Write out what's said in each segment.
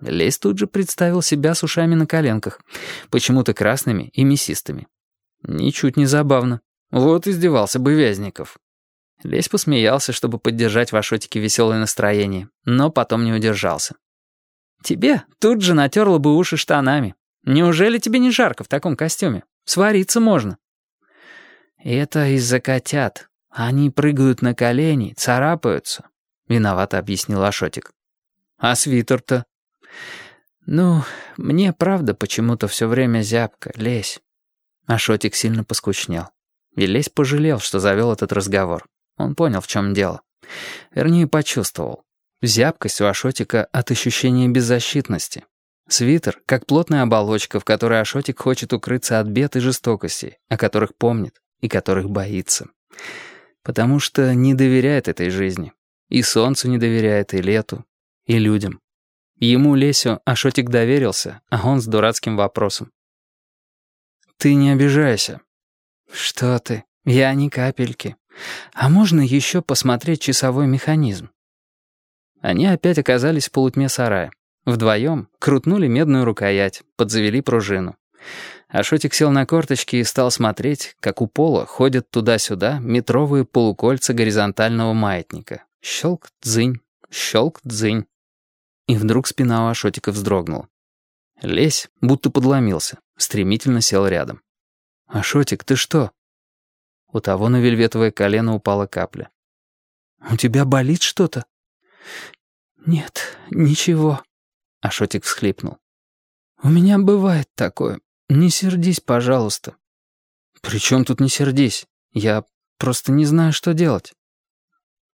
Лесь тут же представил себя с ушами на коленках, почему-то красными и мясистыми. Ничуть не забавно. Вот издевался бы Вязников. Лесь посмеялся, чтобы поддержать в Ашотике веселое настроение, но потом не удержался. «Тебе тут же натерла бы уши штанами. Неужели тебе не жарко в таком костюме? Свариться можно». «Это из-за котят. Они прыгают на колени, царапаются», — виновато объяснил Ашотик. «А свитер-то?» «Ну, мне правда почему-то все время зябко, лезь». Ашотик сильно поскучнел. И лезь пожалел, что завел этот разговор. Он понял, в чем дело. Вернее, почувствовал. Зябкость у Ашотика от ощущения беззащитности. Свитер, как плотная оболочка, в которой Ашотик хочет укрыться от бед и жестокостей, о которых помнит и которых боится. Потому что не доверяет этой жизни. И солнцу не доверяет, и лету, и людям. Ему, Лесю, Ашотик доверился, а он с дурацким вопросом. «Ты не обижайся». «Что ты? Я ни капельки. А можно еще посмотреть часовой механизм?» Они опять оказались в полутьме сарая. Вдвоем крутнули медную рукоять, подзавели пружину. Ашотик сел на корточки и стал смотреть, как у пола ходят туда-сюда метровые полукольца горизонтального маятника. Щелк-дзынь, щелк-дзынь. И вдруг спина у Ашотика вздрогнула. Лесь, будто подломился, стремительно сел рядом. «Ашотик, ты что?» У того на вельветовое колено упала капля. «У тебя болит что-то?» «Нет, ничего», — Ашотик всхлипнул. «У меня бывает такое. Не сердись, пожалуйста». «При чем тут не сердись? Я просто не знаю, что делать».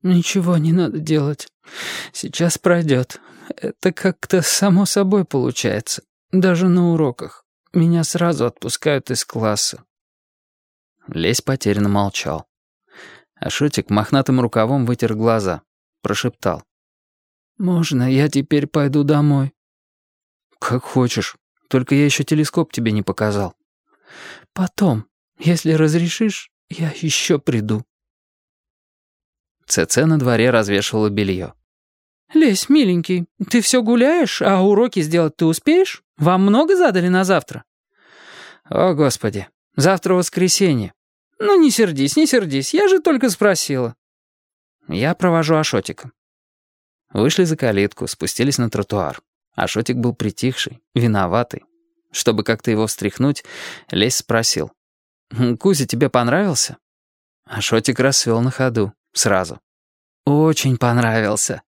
«Ничего не надо делать. Сейчас пройдет. Это как-то само собой получается. Даже на уроках. Меня сразу отпускают из класса». Лесь потерянно молчал. Ашотик мохнатым рукавом вытер глаза. Прошептал. «Можно я теперь пойду домой?» «Как хочешь. Только я еще телескоп тебе не показал». «Потом, если разрешишь, я еще приду». ЦЦ на дворе развешивала белье. «Лесь, миленький, ты все гуляешь, а уроки сделать ты успеешь? Вам много задали на завтра?» «О, Господи, завтра воскресенье». «Ну, не сердись, не сердись, я же только спросила». «Я провожу Ашотика». Вышли за калитку, спустились на тротуар. Ашотик был притихший, виноватый. Чтобы как-то его встряхнуть, Лесь спросил. «Кузя, тебе понравился?» Ашотик расцвел на ходу, сразу. «Очень понравился».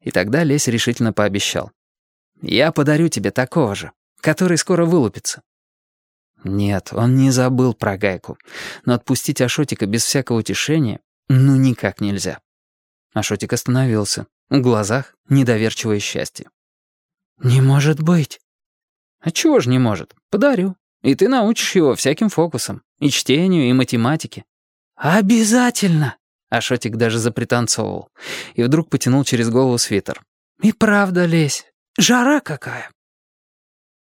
И тогда Лесь решительно пообещал. «Я подарю тебе такого же, который скоро вылупится». Нет, он не забыл про гайку, но отпустить Ашотика без всякого утешения ну никак нельзя. Ашотик остановился. В глазах недоверчивое счастье. «Не может быть». «А чего ж не может? Подарю. И ты научишь его всяким фокусам. И чтению, и математике». «Обязательно!» Ашотик даже запританцовывал. И вдруг потянул через голову свитер. «И правда, лезь. Жара какая!»